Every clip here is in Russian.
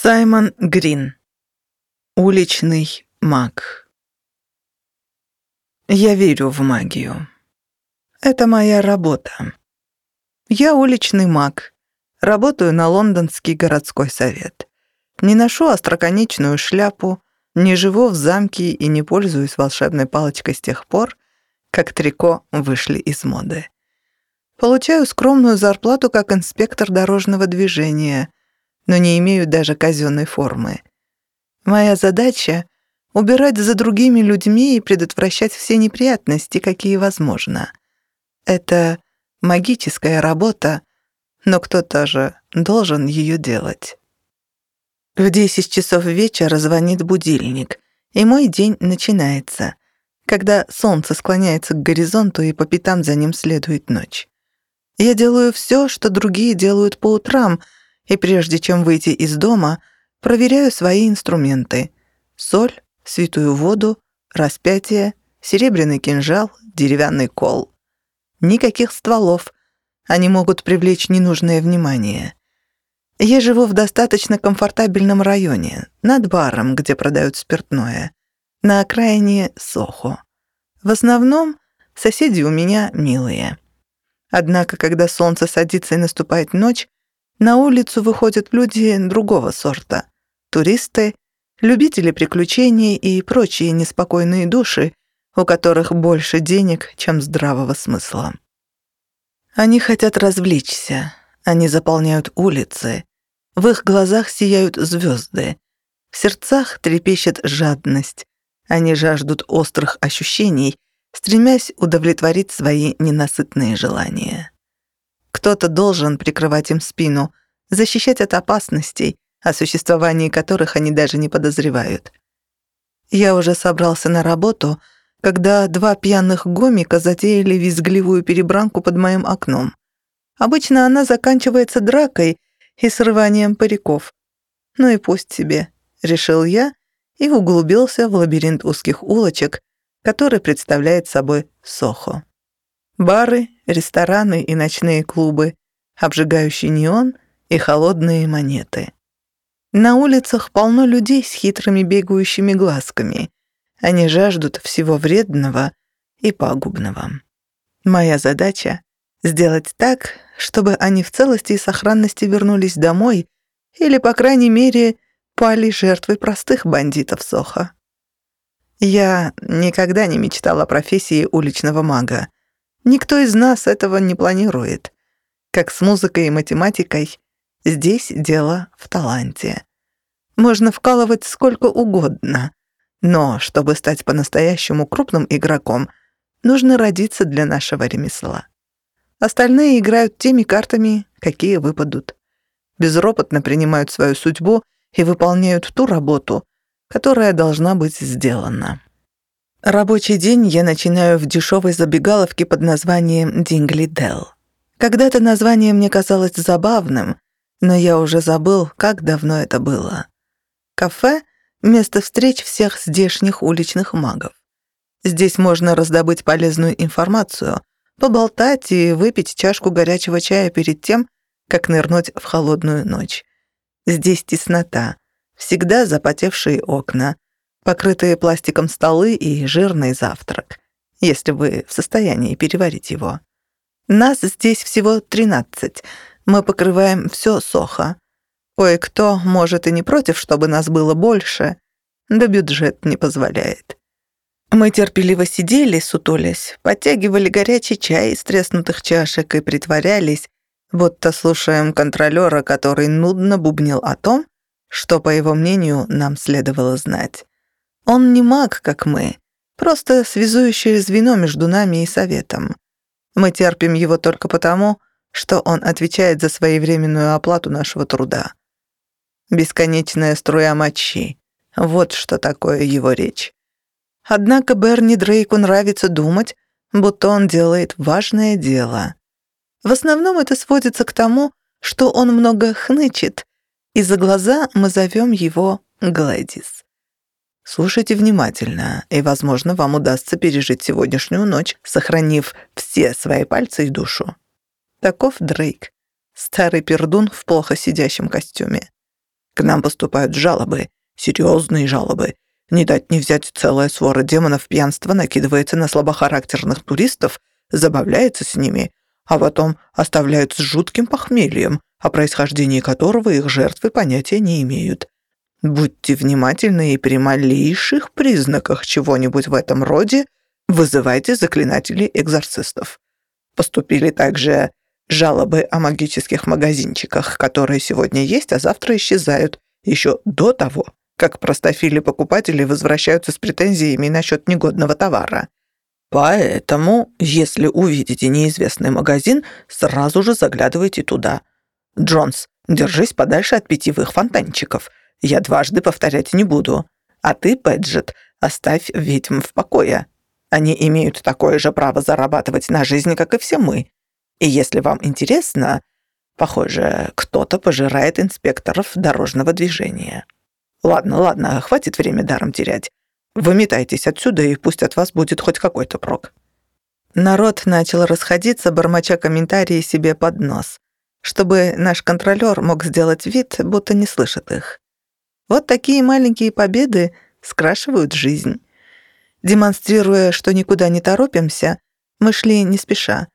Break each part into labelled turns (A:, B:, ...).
A: Саймон Грин. Уличный маг. Я верю в магию. Это моя работа. Я уличный маг. Работаю на лондонский городской совет. Не ношу остроконечную шляпу, не живу в замке и не пользуюсь волшебной палочкой с тех пор, как трико вышли из моды. Получаю скромную зарплату как инспектор дорожного движения — но не имею даже казенной формы. Моя задача — убирать за другими людьми и предотвращать все неприятности, какие возможно. Это магическая работа, но кто-то же должен ее делать. В 10 часов вечера звонит будильник, и мой день начинается, когда солнце склоняется к горизонту и по пятам за ним следует ночь. Я делаю все, что другие делают по утрам — и прежде чем выйти из дома, проверяю свои инструменты. Соль, святую воду, распятие, серебряный кинжал, деревянный кол. Никаких стволов. Они могут привлечь ненужное внимание. Я живу в достаточно комфортабельном районе, над баром, где продают спиртное, на окраине Сохо. В основном соседи у меня милые. Однако, когда солнце садится и наступает ночь, на улицу выходят люди другого сорта. Туристы, любители приключений и прочие неспокойные души, у которых больше денег, чем здравого смысла. Они хотят развлечься, они заполняют улицы, в их глазах сияют звезды, в сердцах трепещет жадность, они жаждут острых ощущений, стремясь удовлетворить свои ненасытные желания. Кто-то должен прикрывать им спину, защищать от опасностей, о существовании которых они даже не подозревают. Я уже собрался на работу, когда два пьяных гомика затеяли визгливую перебранку под моим окном. Обычно она заканчивается дракой и срыванием париков. Ну и пусть себе, решил я и углубился в лабиринт узких улочек, который представляет собой Сохо. Бары, рестораны и ночные клубы, обжигающий неон и холодные монеты. На улицах полно людей с хитрыми бегающими глазками. Они жаждут всего вредного и пагубного. Моя задача — сделать так, чтобы они в целости и сохранности вернулись домой или, по крайней мере, пали жертвой простых бандитов Соха. Я никогда не мечтала о профессии уличного мага. Никто из нас этого не планирует. Как с музыкой и математикой, здесь дело в таланте. Можно вкалывать сколько угодно, но чтобы стать по-настоящему крупным игроком, нужно родиться для нашего ремесла. Остальные играют теми картами, какие выпадут. Безропотно принимают свою судьбу и выполняют ту работу, которая должна быть сделана. Рабочий день я начинаю в дешевой забегаловке под названием Дингли Делл. Когда-то название мне казалось забавным, но я уже забыл, как давно это было. Кафе — место встреч всех здешних уличных магов. Здесь можно раздобыть полезную информацию, поболтать и выпить чашку горячего чая перед тем, как нырнуть в холодную ночь. Здесь теснота, всегда запотевшие окна — покрытые пластиком столы и жирный завтрак, если вы в состоянии переварить его. Нас здесь всего 13. Мы покрываем все сохо. Кое-кто, может, и не против, чтобы нас было больше, да бюджет не позволяет. Мы терпеливо сидели, сутулясь, подтягивали горячий чай из треснутых чашек и притворялись, будто слушаем контролера, который нудно бубнил о том, что, по его мнению, нам следовало знать. Он не маг, как мы, просто связующее звено между нами и советом. Мы терпим его только потому, что он отвечает за своевременную оплату нашего труда. Бесконечная струя мочи — вот что такое его речь. Однако Берни Дрейку нравится думать, будто он делает важное дело. В основном это сводится к тому, что он много хнычет, и за глаза мы зовем его Глэдис. Слушайте внимательно, и, возможно, вам удастся пережить сегодняшнюю ночь, сохранив все свои пальцы и душу. Таков Дрейк, старый пердун в плохо сидящем костюме. К нам поступают жалобы, серьезные жалобы. Не дать не взять целая свора демонов пьянства накидывается на слабохарактерных туристов, забавляется с ними, а потом оставляют с жутким похмельем, о происхождении которого их жертвы понятия не имеют. Будьте внимательны и при малейших признаках чего-нибудь в этом роде вызывайте заклинателей-экзорцистов. Поступили также жалобы о магических магазинчиках, которые сегодня есть, а завтра исчезают, еще до того, как простофили-покупатели возвращаются с претензиями насчет негодного товара. Поэтому, если увидите неизвестный магазин, сразу же заглядывайте туда. Джонс, держись подальше от питьевых фонтанчиков. Я дважды повторять не буду. А ты, Пэджет, оставь ведьм в покое. Они имеют такое же право зарабатывать на жизнь, как и все мы. И если вам интересно, похоже, кто-то пожирает инспекторов дорожного движения. Ладно, ладно, хватит время даром терять. Выметайтесь отсюда, и пусть от вас будет хоть какой-то прок». Народ начал расходиться, бормоча комментарии себе под нос, чтобы наш контролёр мог сделать вид, будто не слышит их. Вот такие маленькие победы скрашивают жизнь. Демонстрируя, что никуда не торопимся, мы шли не спеша.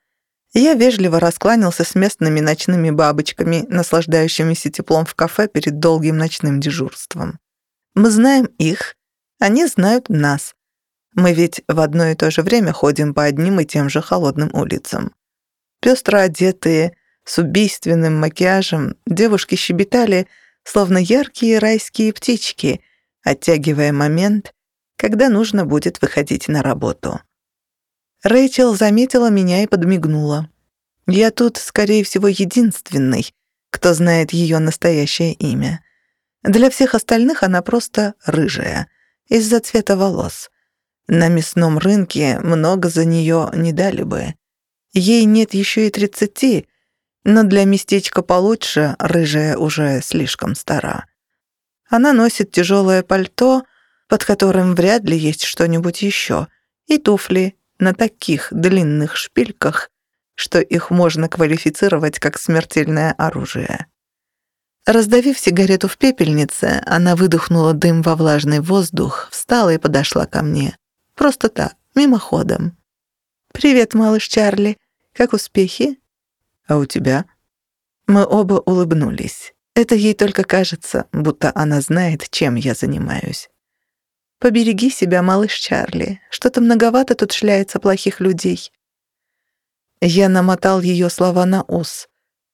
A: Я вежливо раскланялся с местными ночными бабочками, наслаждающимися теплом в кафе перед долгим ночным дежурством. Мы знаем их, они знают нас. Мы ведь в одно и то же время ходим по одним и тем же холодным улицам. Пестро одетые, с убийственным макияжем, девушки щебетали, словно яркие райские птички, оттягивая момент, когда нужно будет выходить на работу. Рэйчел заметила меня и подмигнула. Я тут, скорее всего, единственный, кто знает ее настоящее имя. Для всех остальных она просто рыжая, из-за цвета волос. На мясном рынке много за нее не дали бы. Ей нет еще и тридцати, но для местечка получше рыжая уже слишком стара. Она носит тяжелое пальто, под которым вряд ли есть что-нибудь еще, и туфли на таких длинных шпильках, что их можно квалифицировать как смертельное оружие. Раздавив сигарету в пепельнице, она выдохнула дым во влажный воздух, встала и подошла ко мне. Просто так, мимоходом. «Привет, малыш Чарли. Как успехи?» «А у тебя?» Мы оба улыбнулись. Это ей только кажется, будто она знает, чем я занимаюсь. Побереги себя, малыш Чарли. Что-то многовато тут шляется плохих людей. Я намотал ее слова на ус.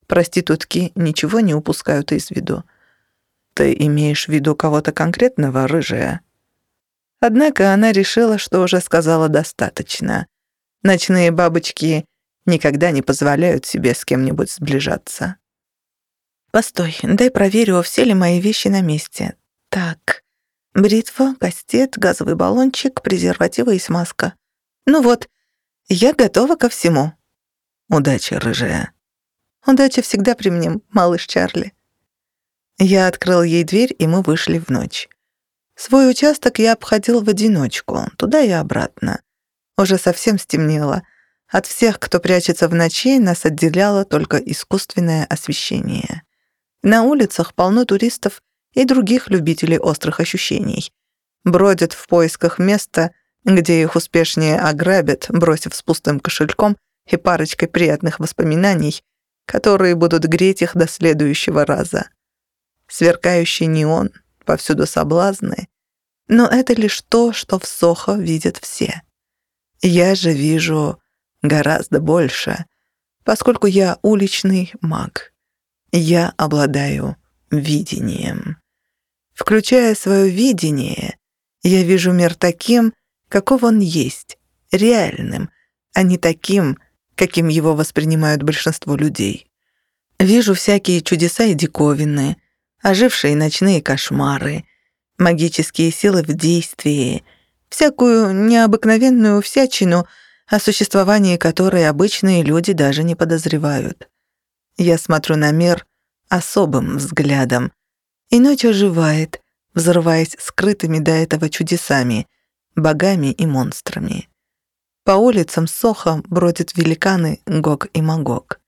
A: Проститутки ничего не упускают из виду. Ты имеешь в виду кого-то конкретного, рыжая? Однако она решила, что уже сказала достаточно. Ночные бабочки никогда не позволяют себе с кем-нибудь сближаться. «Постой, дай проверю, все ли мои вещи на месте. Так, Бритва, кастет, газовый баллончик, презервативы и смазка. Ну вот, я готова ко всему. Удачи, рыжая. Удача всегда при мне, малыш Чарли. Я открыл ей дверь, и мы вышли в ночь. Свой участок я обходил в одиночку, туда и обратно. Уже совсем стемнело. От всех, кто прячется в ночи, нас отделяло только искусственное освещение. На улицах полно туристов и других любителей острых ощущений. Бродят в поисках места, где их успешнее ограбят, бросив с пустым кошельком и парочкой приятных воспоминаний, которые будут греть их до следующего раза. Сверкающий неон, повсюду соблазны. Но это лишь то, что в Сохо видят все. Я же вижу гораздо больше, поскольку я уличный маг. Я обладаю видением. Включая свое видение, я вижу мир таким, каков он есть, реальным, а не таким, каким его воспринимают большинство людей. Вижу всякие чудеса и диковины, ожившие ночные кошмары, магические силы в действии, всякую необыкновенную всячину, о существовании которой обычные люди даже не подозревают. Я смотрю на мир особым взглядом, и ночь оживает, взрываясь скрытыми до этого чудесами, богами и монстрами. По улицам Соха бродят великаны Гог и Магог.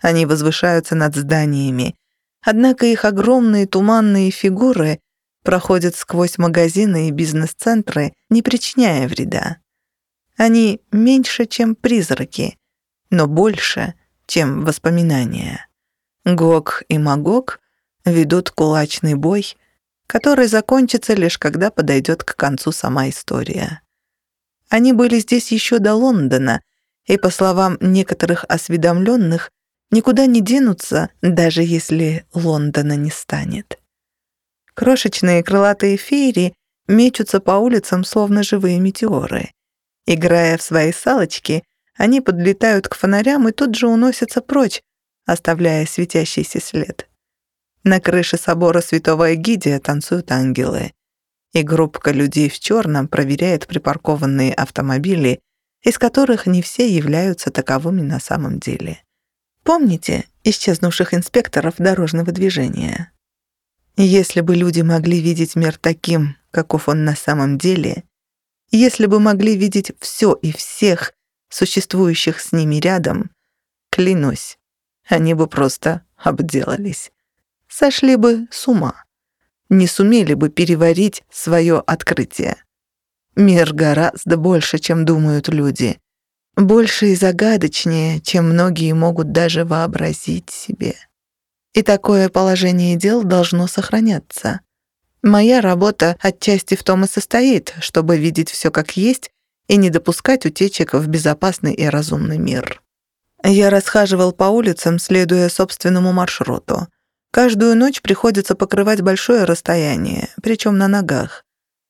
A: Они возвышаются над зданиями, Однако их огромные туманные фигуры проходят сквозь магазины и бизнес-центры, не причиняя вреда. Они меньше, чем призраки, но больше, чем воспоминания. Гог и Магог ведут кулачный бой, который закончится лишь когда подойдет к концу сама история. Они были здесь еще до Лондона, и, по словам некоторых осведомленных, никуда не денутся, даже если Лондона не станет. Крошечные крылатые феери мечутся по улицам, словно живые метеоры. Играя в свои салочки, они подлетают к фонарям и тут же уносятся прочь, оставляя светящийся след. На крыше собора святого Эгидия танцуют ангелы. И группка людей в черном проверяет припаркованные автомобили, из которых не все являются таковыми на самом деле. Помните исчезнувших инспекторов дорожного движения? Если бы люди могли видеть мир таким, каков он на самом деле, если бы могли видеть все и всех, существующих с ними рядом, клянусь, они бы просто обделались. Сошли бы с ума. Не сумели бы переварить свое открытие. Мир гораздо больше, чем думают люди. Больше и загадочнее, чем многие могут даже вообразить себе. И такое положение дел должно сохраняться. Моя работа отчасти в том и состоит, чтобы видеть все как есть и не допускать утечек в безопасный и разумный мир. Я расхаживал по улицам, следуя собственному маршруту. Каждую ночь приходится покрывать большое расстояние, причем на ногах.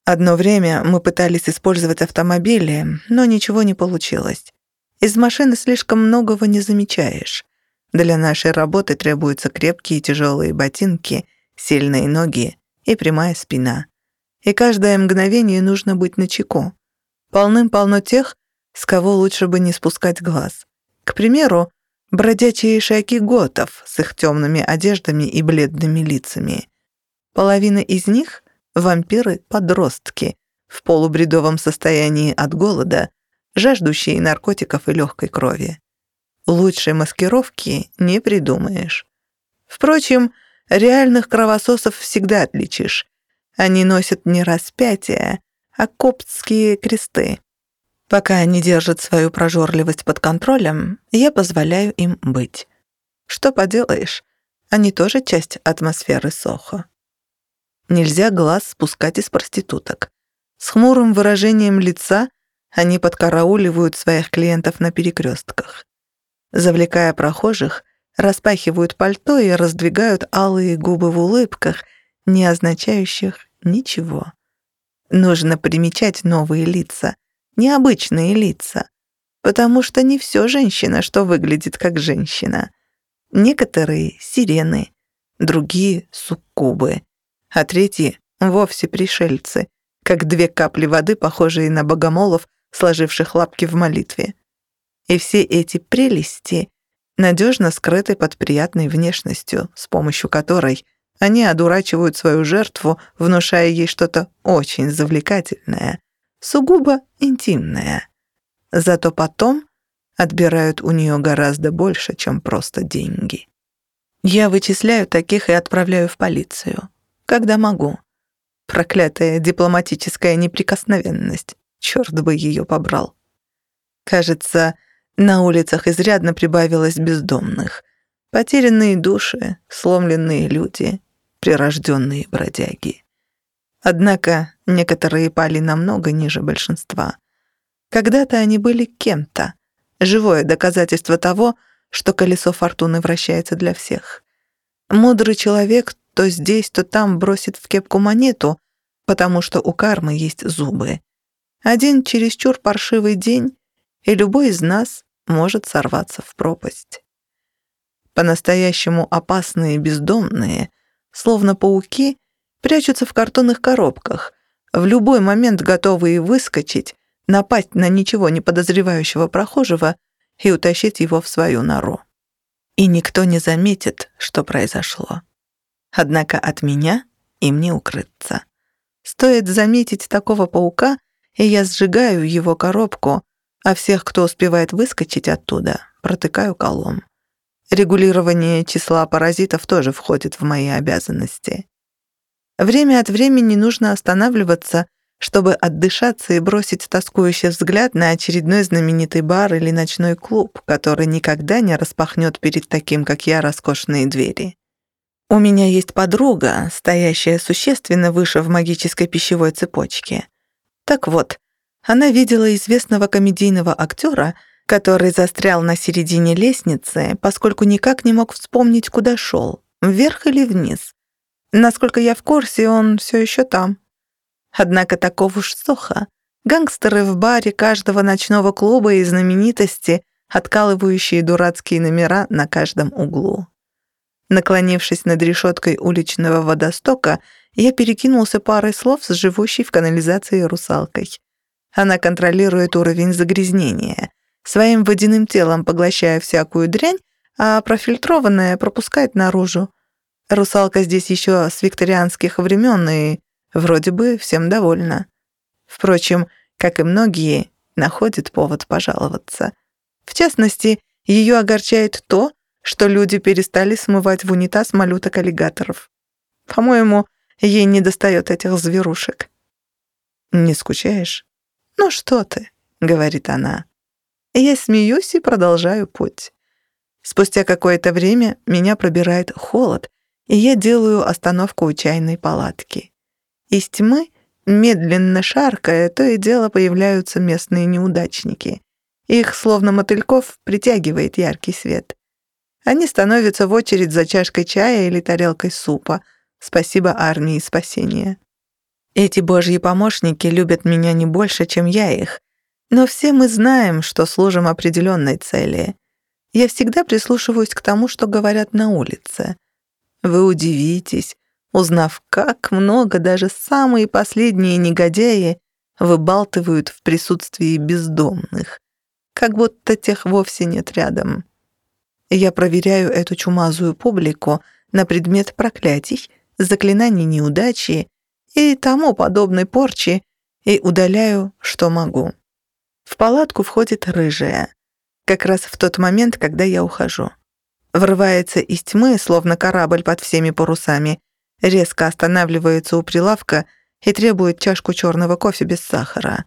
A: Одно время мы пытались использовать автомобили, но ничего не получилось. Из машины слишком многого не замечаешь. Для нашей работы требуются крепкие тяжелые ботинки, сильные ноги и прямая спина. И каждое мгновение нужно быть начеку. Полным-полно тех, с кого лучше бы не спускать глаз. К примеру, бродячие шайки готов с их темными одеждами и бледными лицами. Половина из них — вампиры-подростки в полубредовом состоянии от голода, жаждущие наркотиков и легкой крови. Лучшей маскировки не придумаешь. Впрочем, реальных кровососов всегда отличишь. Они носят не распятия, а коптские кресты. Пока они держат свою прожорливость под контролем, я позволяю им быть. Что поделаешь, они тоже часть атмосферы Сохо. Нельзя глаз спускать из проституток. С хмурым выражением лица они подкарауливают своих клиентов на перекрестках. Завлекая прохожих, распахивают пальто и раздвигают алые губы в улыбках, не означающих ничего. Нужно примечать новые лица, необычные лица, потому что не все женщина, что выглядит как женщина. Некоторые — сирены, другие — суккубы, а третьи — вовсе пришельцы, как две капли воды, похожие на богомолов, сложивших лапки в молитве. И все эти прелести надежно скрыты под приятной внешностью, с помощью которой они одурачивают свою жертву, внушая ей что-то очень завлекательное, сугубо интимное. Зато потом отбирают у нее гораздо больше, чем просто деньги. Я вычисляю таких и отправляю в полицию, когда могу. Проклятая дипломатическая неприкосновенность. Черт бы ее побрал. Кажется, на улицах изрядно прибавилось бездомных. Потерянные души, сломленные люди, прирожденные бродяги. Однако некоторые пали намного ниже большинства. Когда-то они были кем-то. Живое доказательство того, что колесо фортуны вращается для всех. Мудрый человек то здесь, то там бросит в кепку монету, потому что у кармы есть зубы. Один чересчур паршивый день, и любой из нас может сорваться в пропасть. По-настоящему опасные бездомные, словно пауки, прячутся в картонных коробках, в любой момент готовые выскочить, напасть на ничего не подозревающего прохожего и утащить его в свою нору. И никто не заметит, что произошло. Однако от меня им не укрыться. Стоит заметить такого паука, и я сжигаю его коробку, а всех, кто успевает выскочить оттуда, протыкаю колом. Регулирование числа паразитов тоже входит в мои обязанности. Время от времени нужно останавливаться, чтобы отдышаться и бросить тоскующий взгляд на очередной знаменитый бар или ночной клуб, который никогда не распахнет перед таким, как я, роскошные двери. У меня есть подруга, стоящая существенно выше в магической пищевой цепочке. Так вот, она видела известного комедийного актера, который застрял на середине лестницы, поскольку никак не мог вспомнить, куда шел, вверх или вниз. Насколько я в курсе, он все еще там. Однако таков уж Соха. Гангстеры в баре каждого ночного клуба и знаменитости, откалывающие дурацкие номера на каждом углу. Наклонившись над решеткой уличного водостока, я перекинулся парой слов с живущей в канализации русалкой. Она контролирует уровень загрязнения, своим водяным телом поглощая всякую дрянь, а профильтрованная пропускает наружу. Русалка здесь еще с викторианских времен и вроде бы всем довольна. Впрочем, как и многие, находит повод пожаловаться. В частности, ее огорчает то, что люди перестали смывать в унитаз малюток аллигаторов. По-моему, ей не достает этих зверушек. «Не скучаешь?» «Ну что ты», — говорит она. Я смеюсь и продолжаю путь. Спустя какое-то время меня пробирает холод, и я делаю остановку у чайной палатки. Из тьмы, медленно шаркая, то и дело появляются местные неудачники. Их, словно мотыльков, притягивает яркий свет. Они становятся в очередь за чашкой чая или тарелкой супа. Спасибо армии спасения. Эти божьи помощники любят меня не больше, чем я их. Но все мы знаем, что служим определенной цели. Я всегда прислушиваюсь к тому, что говорят на улице. Вы удивитесь, узнав, как много даже самые последние негодяи выбалтывают в присутствии бездомных, как будто тех вовсе нет рядом. Я проверяю эту чумазую публику на предмет проклятий, заклинаний неудачи и тому подобной порчи и удаляю, что могу. В палатку входит рыжая, как раз в тот момент, когда я ухожу. Врывается из тьмы, словно корабль под всеми парусами, резко останавливается у прилавка и требует чашку черного кофе без сахара.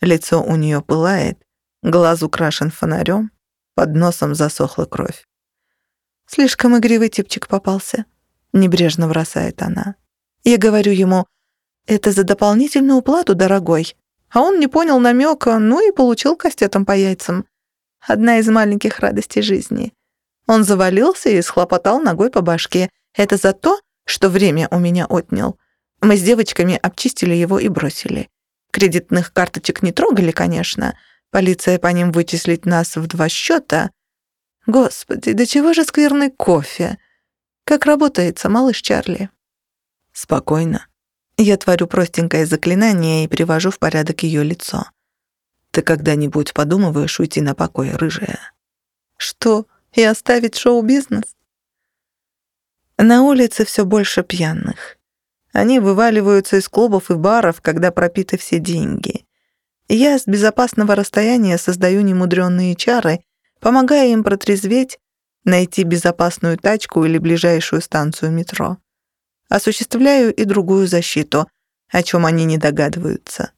A: Лицо у нее пылает, глаз украшен фонарем, под носом засохла кровь. «Слишком игривый типчик попался», — небрежно бросает она. Я говорю ему, «Это за дополнительную плату, дорогой». А он не понял намека, ну и получил кастетом по яйцам. Одна из маленьких радостей жизни. Он завалился и схлопотал ногой по башке. Это за то, что время у меня отнял. Мы с девочками обчистили его и бросили. Кредитных карточек не трогали, конечно, — Полиция по ним вычислить нас в два счета. Господи, до чего же скверный кофе? Как работается, малыш Чарли? Спокойно. Я творю простенькое заклинание и привожу в порядок ее лицо. Ты когда-нибудь подумываешь уйти на покой, рыжая? Что, и оставить шоу-бизнес? На улице все больше пьяных. Они вываливаются из клубов и баров, когда пропиты все деньги. Я с безопасного расстояния создаю немудрённые чары, помогая им протрезветь, найти безопасную тачку или ближайшую станцию метро. Осуществляю и другую защиту, о чем они не догадываются.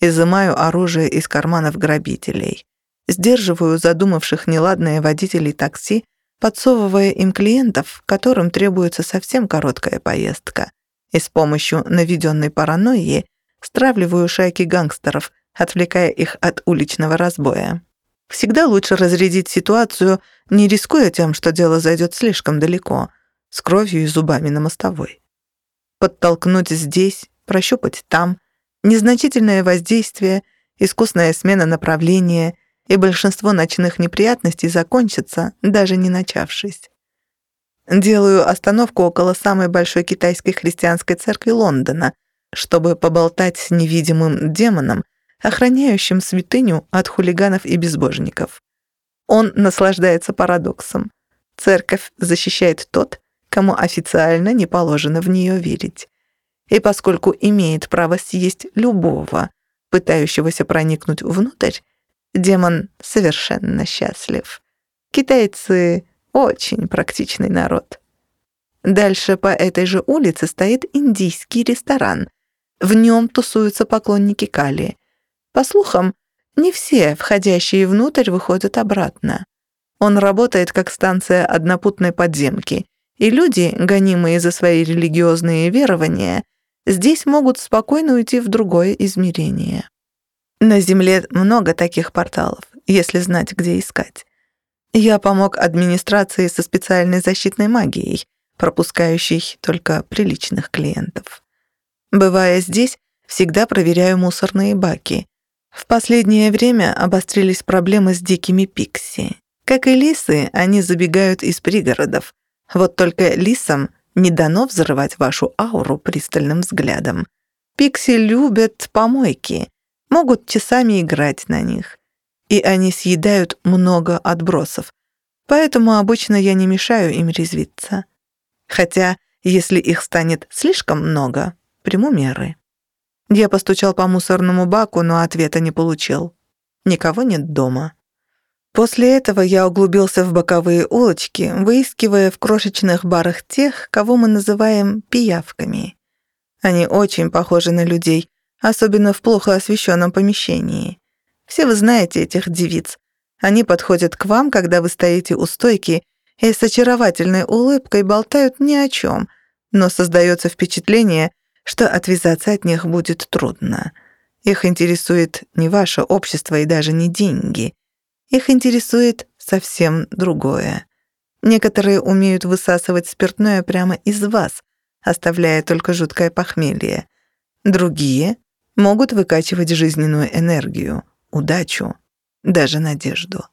A: Изымаю оружие из карманов грабителей. Сдерживаю задумавших неладные водителей такси, подсовывая им клиентов, которым требуется совсем короткая поездка. И с помощью наведенной паранойи стравливаю шайки гангстеров, отвлекая их от уличного разбоя. Всегда лучше разрядить ситуацию, не рискуя тем, что дело зайдет слишком далеко, с кровью и зубами на мостовой. Подтолкнуть здесь, прощупать там, незначительное воздействие, искусная смена направления, и большинство ночных неприятностей закончатся, даже не начавшись. Делаю остановку около самой большой китайской христианской церкви Лондона, чтобы поболтать с невидимым демоном, охраняющим святыню от хулиганов и безбожников. Он наслаждается парадоксом. Церковь защищает тот, кому официально не положено в нее верить. И поскольку имеет право съесть любого, пытающегося проникнуть внутрь, демон совершенно счастлив. Китайцы Очень практичный народ. Дальше по этой же улице стоит индийский ресторан. В нем тусуются поклонники Кали. По слухам, не все, входящие внутрь, выходят обратно. Он работает как станция однопутной подземки, и люди, гонимые за свои религиозные верования, здесь могут спокойно уйти в другое измерение. На Земле много таких порталов, если знать, где искать. Я помог администрации со специальной защитной магией, пропускающей только приличных клиентов. Бывая здесь, всегда проверяю мусорные баки. В последнее время обострились проблемы с дикими пикси. Как и лисы, они забегают из пригородов. Вот только лисам не дано взрывать вашу ауру пристальным взглядом. Пикси любят помойки, могут часами играть на них. И они съедают много отбросов. Поэтому обычно я не мешаю им резвиться. Хотя, если их станет слишком много, приму меры. Я постучал по мусорному баку, но ответа не получил. Никого нет дома. После этого я углубился в боковые улочки, выискивая в крошечных барах тех, кого мы называем пиявками. Они очень похожи на людей, особенно в плохо освещенном помещении. Все вы знаете этих девиц. Они подходят к вам, когда вы стоите у стойки, и с очаровательной улыбкой болтают ни о чем, но создается впечатление, что отвязаться от них будет трудно. Их интересует не ваше общество и даже не деньги. Их интересует совсем другое. Некоторые умеют высасывать спиртное прямо из вас, оставляя только жуткое похмелье. Другие могут выкачивать жизненную энергию, удачу, даже надежду.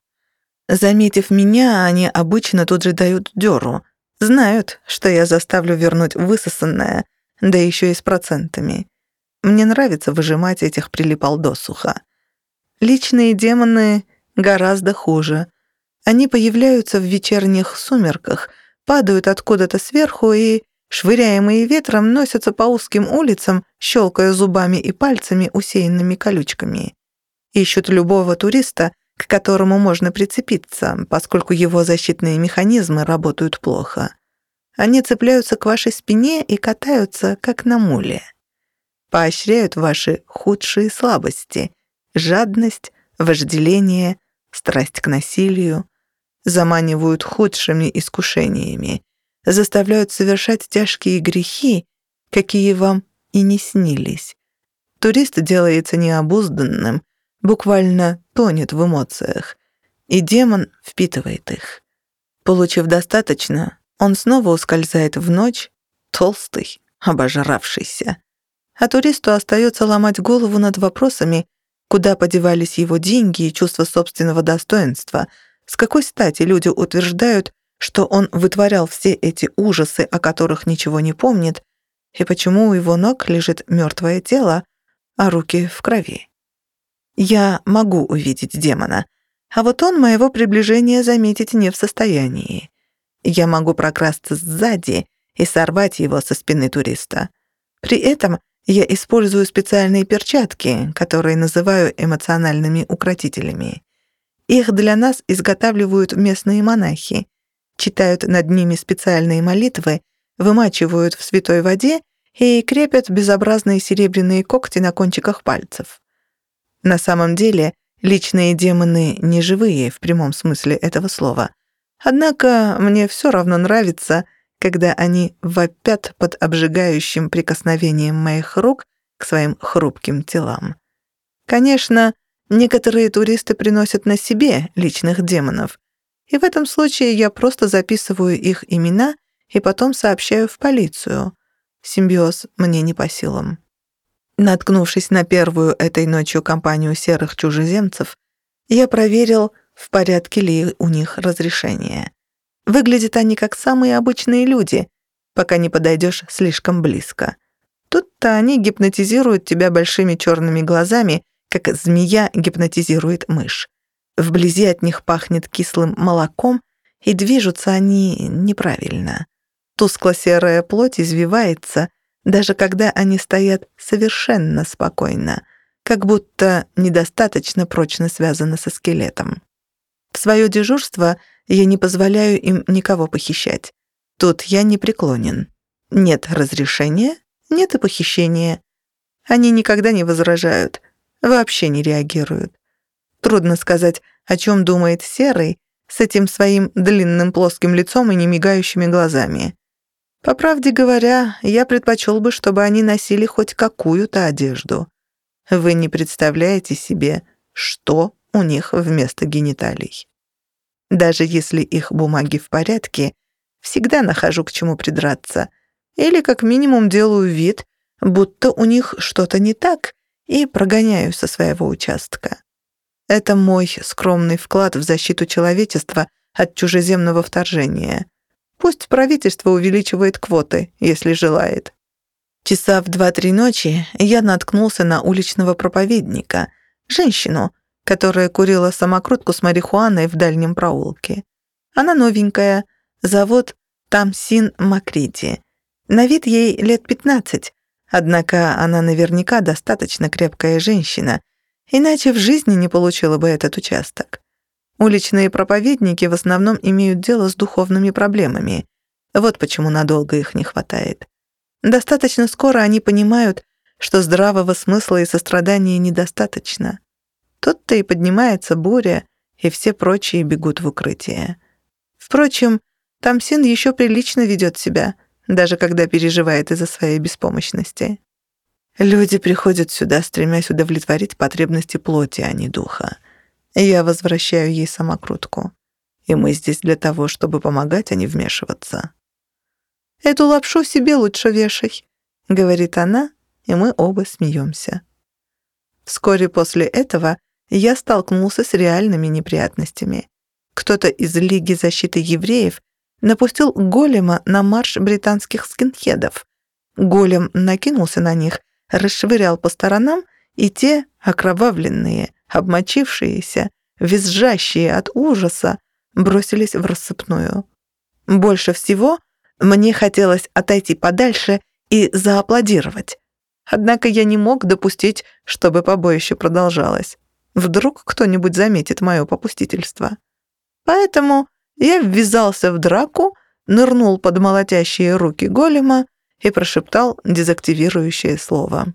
A: Заметив меня, они обычно тут же дают дёру. Знают, что я заставлю вернуть высосанное, да еще и с процентами. Мне нравится выжимать этих прилипал досуха. Личные демоны гораздо хуже. Они появляются в вечерних сумерках, падают откуда-то сверху и, швыряемые ветром, носятся по узким улицам, щелкая зубами и пальцами, усеянными колючками. Ищут любого туриста, к которому можно прицепиться, поскольку его защитные механизмы работают плохо. Они цепляются к вашей спине и катаются, как на муле. Поощряют ваши худшие слабости — жадность, вожделение, страсть к насилию, заманивают худшими искушениями, заставляют совершать тяжкие грехи, какие вам и не снились. Турист делается необузданным, буквально тонет в эмоциях, и демон впитывает их. Получив достаточно, он снова ускользает в ночь, толстый, обожравшийся. А туристу остается ломать голову над вопросами, Куда подевались его деньги и чувство собственного достоинства? С какой стати люди утверждают, что он вытворял все эти ужасы, о которых ничего не помнит, и почему у его ног лежит мертвое тело, а руки в крови? Я могу увидеть демона, а вот он моего приближения заметить не в состоянии. Я могу прокрасться сзади и сорвать его со спины туриста. При этом я использую специальные перчатки, которые называю эмоциональными укротителями. Их для нас изготавливают местные монахи, читают над ними специальные молитвы, вымачивают в святой воде и крепят безобразные серебряные когти на кончиках пальцев. На самом деле, личные демоны не живые в прямом смысле этого слова. Однако мне все равно нравится, когда они вопят под обжигающим прикосновением моих рук к своим хрупким телам. Конечно, некоторые туристы приносят на себе личных демонов, и в этом случае я просто записываю их имена и потом сообщаю в полицию. Симбиоз мне не по силам. Наткнувшись на первую этой ночью компанию серых чужеземцев, я проверил, в порядке ли у них разрешение. Выглядят они как самые обычные люди, пока не подойдешь слишком близко. Тут-то они гипнотизируют тебя большими черными глазами, как змея гипнотизирует мышь. Вблизи от них пахнет кислым молоком, и движутся они неправильно. Тускло-серая плоть извивается, даже когда они стоят совершенно спокойно, как будто недостаточно прочно связаны со скелетом. В свое дежурство Я не позволяю им никого похищать. Тут я не преклонен. Нет разрешения, нет и похищения. Они никогда не возражают, вообще не реагируют. Трудно сказать, о чем думает Серый с этим своим длинным плоским лицом и немигающими глазами. По правде говоря, я предпочел бы, чтобы они носили хоть какую-то одежду. Вы не представляете себе, что у них вместо гениталий. Даже если их бумаги в порядке, всегда нахожу к чему придраться. Или как минимум делаю вид, будто у них что-то не так, и прогоняю со своего участка. Это мой скромный вклад в защиту человечества от чужеземного вторжения. Пусть правительство увеличивает квоты, если желает. Часа в два-три ночи я наткнулся на уличного проповедника, женщину, которая курила самокрутку с марихуаной в дальнем проулке. Она новенькая, зовут Тамсин Макрити. На вид ей лет пятнадцать, однако она наверняка достаточно крепкая женщина, иначе в жизни не получила бы этот участок. Уличные проповедники в основном имеют дело с духовными проблемами. Вот почему надолго их не хватает. Достаточно скоро они понимают, что здравого смысла и сострадания недостаточно. Тут-то и поднимается буря, и все прочие бегут в укрытие. Впрочем, Тамсин еще прилично ведет себя, даже когда переживает из-за своей беспомощности. Люди приходят сюда, стремясь удовлетворить потребности плоти, а не духа. Я возвращаю ей самокрутку. И мы здесь для того, чтобы помогать, а не вмешиваться. «Эту лапшу себе лучше вешай», — говорит она, и мы оба смеемся. Вскоре после этого я столкнулся с реальными неприятностями. Кто-то из Лиги защиты евреев напустил голема на марш британских скинхедов. Голем накинулся на них, расшвырял по сторонам, и те, окровавленные, обмочившиеся, визжащие от ужаса, бросились в рассыпную. Больше всего мне хотелось отойти подальше и зааплодировать. Однако я не мог допустить, чтобы побоище продолжалось. Вдруг кто-нибудь заметит мое попустительство. Поэтому я ввязался в драку, нырнул под молотящие руки голема и прошептал дезактивирующее слово.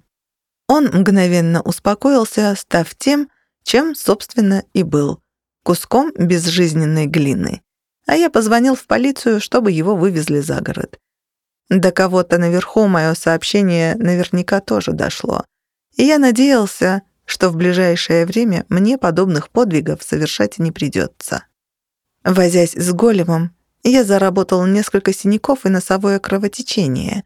A: Он мгновенно успокоился, став тем, чем, собственно, и был — куском безжизненной глины. А я позвонил в полицию, чтобы его вывезли за город. До кого-то наверху мое сообщение наверняка тоже дошло. И я надеялся, что в ближайшее время мне подобных подвигов совершать не придется. Возясь с големом, я заработал несколько синяков и носовое кровотечение,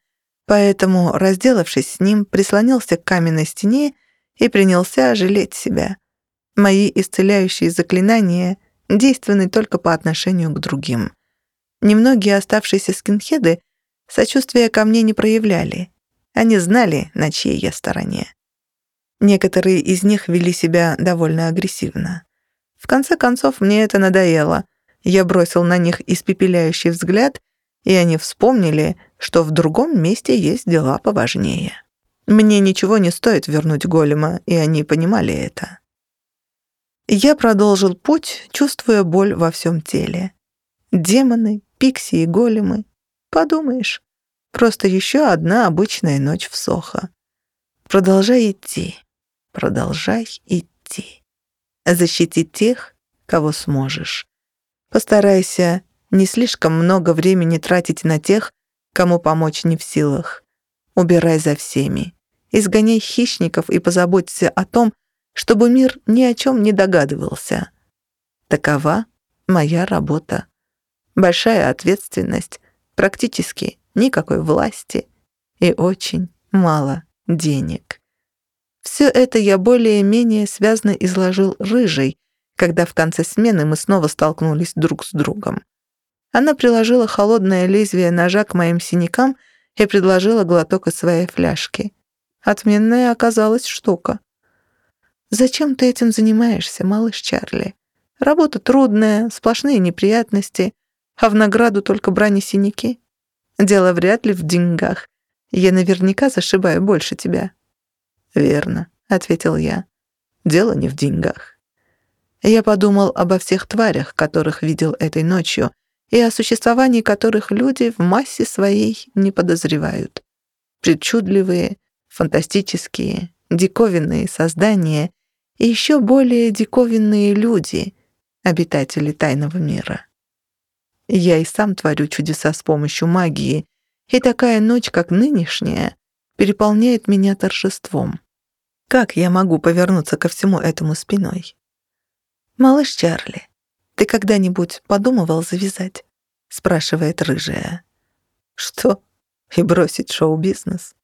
A: поэтому, разделавшись с ним, прислонился к каменной стене и принялся жалеть себя. Мои исцеляющие заклинания действенны только по отношению к другим. Немногие оставшиеся скинхеды сочувствия ко мне не проявляли. Они знали, на чьей я стороне. Некоторые из них вели себя довольно агрессивно. В конце концов, мне это надоело. Я бросил на них испепеляющий взгляд, и они вспомнили, что в другом месте есть дела поважнее. Мне ничего не стоит вернуть голема, и они понимали это. Я продолжил путь, чувствуя боль во всем теле. Демоны, пикси и големы. Подумаешь, просто еще одна обычная ночь в Сохо. Продолжай идти. Продолжай идти. Защити тех, кого сможешь. Постарайся не слишком много времени тратить на тех, кому помочь не в силах. Убирай за всеми. Изгоняй хищников и позаботься о том, чтобы мир ни о чем не догадывался. Такова моя работа. Большая ответственность, практически никакой власти и очень мало денег. Все это я более-менее связно изложил рыжей, когда в конце смены мы снова столкнулись друг с другом. Она приложила холодное лезвие ножа к моим синякам и предложила глоток из своей фляжки. Отменная оказалась штука. «Зачем ты этим занимаешься, малыш Чарли? Работа трудная, сплошные неприятности, а в награду только брани синяки. Дело вряд ли в деньгах. Я наверняка зашибаю больше тебя». «Верно», — ответил я. «Дело не в деньгах». Я подумал обо всех тварях, которых видел этой ночью, и о существовании которых люди в массе своей не подозревают. Причудливые, фантастические, диковинные создания и еще более диковинные люди, обитатели тайного мира. Я и сам творю чудеса с помощью магии, и такая ночь, как нынешняя, переполняет меня торжеством. Как я могу повернуться ко всему этому спиной? «Малыш Чарли, ты когда-нибудь подумывал завязать?» — спрашивает рыжая. «Что? И бросить шоу-бизнес?»